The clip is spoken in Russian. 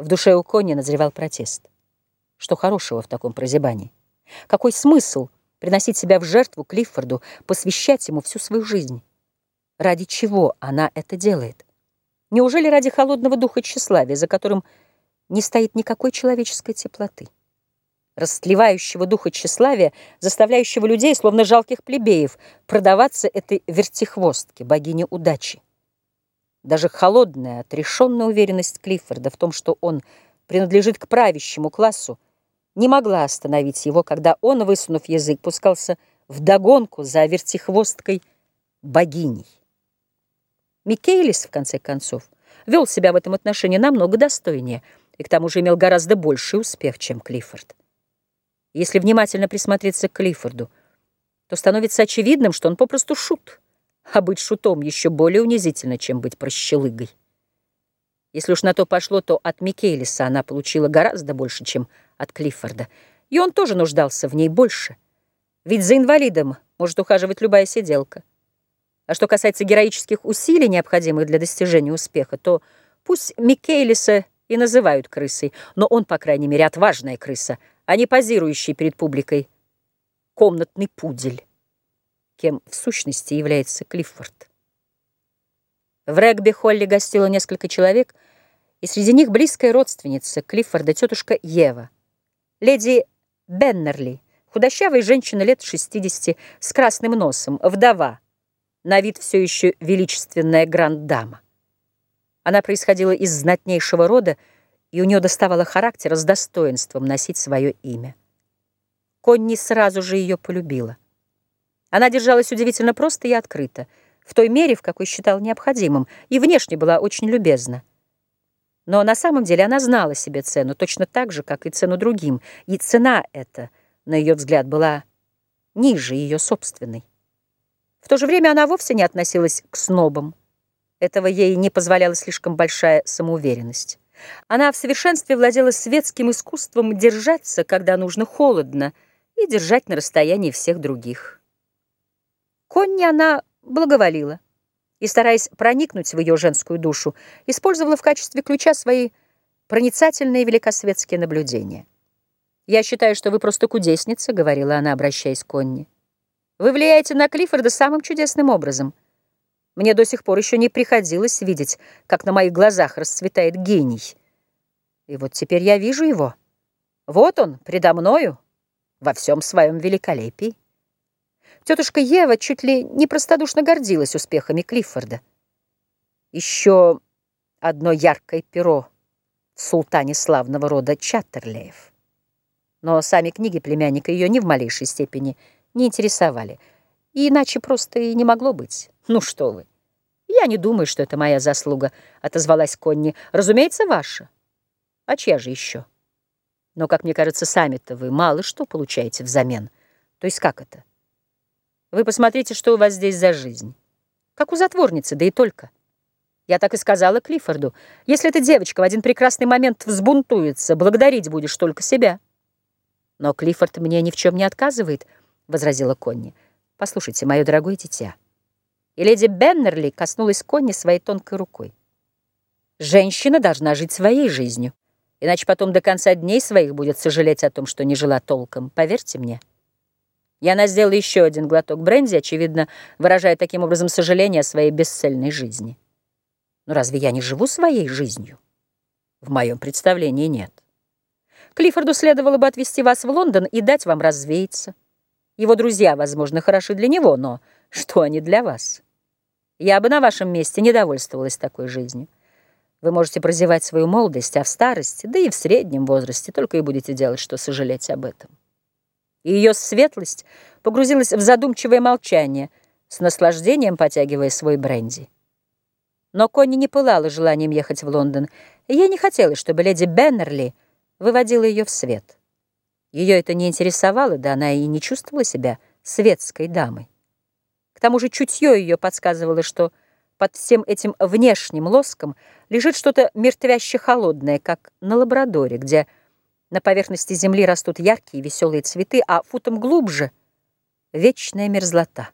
В душе у Конни назревал протест. Что хорошего в таком прозябании? Какой смысл приносить себя в жертву Клиффорду, посвящать ему всю свою жизнь? Ради чего она это делает? Неужели ради холодного духа тщеславия, за которым не стоит никакой человеческой теплоты? Растлевающего духа тщеславия, заставляющего людей, словно жалких плебеев, продаваться этой вертихвостке, богине удачи. Даже холодная, отрешенная уверенность Клиффорда в том, что он принадлежит к правящему классу, не могла остановить его, когда он, высунув язык, пускался в догонку за вертихвосткой богиней. Микейлис, в конце концов, вел себя в этом отношении намного достойнее и к тому же имел гораздо больший успех, чем Клиффорд. Если внимательно присмотреться к Клиффорду, то становится очевидным, что он попросту шут — а быть шутом еще более унизительно, чем быть прощелыгой. Если уж на то пошло, то от Микелиса она получила гораздо больше, чем от Клиффорда. И он тоже нуждался в ней больше. Ведь за инвалидом может ухаживать любая сиделка. А что касается героических усилий, необходимых для достижения успеха, то пусть Микелиса и называют крысой, но он, по крайней мере, отважная крыса, а не позирующий перед публикой комнатный пудель кем в сущности является Клиффорд. В регби-холле гостило несколько человек, и среди них близкая родственница Клиффорда, тетушка Ева. Леди Беннерли, худощавая женщина лет 60 с красным носом, вдова, на вид все еще величественная гранд-дама. Она происходила из знатнейшего рода, и у нее доставало характера с достоинством носить свое имя. Конни сразу же ее полюбила. Она держалась удивительно просто и открыто, в той мере, в какой считал необходимым, и внешне была очень любезна. Но на самом деле она знала себе цену, точно так же, как и цену другим, и цена эта, на ее взгляд, была ниже ее собственной. В то же время она вовсе не относилась к снобам. Этого ей не позволяла слишком большая самоуверенность. Она в совершенстве владела светским искусством держаться, когда нужно холодно, и держать на расстоянии всех других. Конни она благоволила и, стараясь проникнуть в ее женскую душу, использовала в качестве ключа свои проницательные великосветские наблюдения. «Я считаю, что вы просто кудесница», — говорила она, обращаясь к Конни. «Вы влияете на Клиффорда самым чудесным образом. Мне до сих пор еще не приходилось видеть, как на моих глазах расцветает гений. И вот теперь я вижу его. Вот он, предо мною, во всем своем великолепии». Тетушка Ева чуть ли не простодушно гордилась успехами Клиффорда. Еще одно яркое перо в султане славного рода Чаттерлеев. Но сами книги племянника ее ни в малейшей степени не интересовали. И иначе просто и не могло быть. Ну что вы. Я не думаю, что это моя заслуга, отозвалась Конни. Разумеется, ваша. А чья же еще? Но, как мне кажется, сами-то вы мало что получаете взамен. То есть как это? Вы посмотрите, что у вас здесь за жизнь. Как у затворницы, да и только. Я так и сказала Клиффорду. Если эта девочка в один прекрасный момент взбунтуется, благодарить будешь только себя. Но Клиффорд мне ни в чем не отказывает, — возразила Конни. Послушайте, мое дорогое дитя. И леди Беннерли коснулась Конни своей тонкой рукой. Женщина должна жить своей жизнью, иначе потом до конца дней своих будет сожалеть о том, что не жила толком, поверьте мне. И она сделала еще один глоток бренди, очевидно, выражая таким образом сожаление о своей бесцельной жизни. Но разве я не живу своей жизнью? В моем представлении нет. Клиффорду следовало бы отвезти вас в Лондон и дать вам развеяться. Его друзья, возможно, хороши для него, но что они для вас? Я бы на вашем месте не довольствовалась такой жизнью. Вы можете прозевать свою молодость, а в старости, да и в среднем возрасте, только и будете делать, что сожалеть об этом и ее светлость погрузилась в задумчивое молчание, с наслаждением потягивая свой бренди. Но Конни не пылала желанием ехать в Лондон, ей не хотелось, чтобы леди Беннерли выводила ее в свет. Ее это не интересовало, да она и не чувствовала себя светской дамой. К тому же чутье ее подсказывало, что под всем этим внешним лоском лежит что-то мертвяще холодное, как на лабрадоре, где на поверхности земли растут яркие веселые цветы, а футом глубже — вечная мерзлота.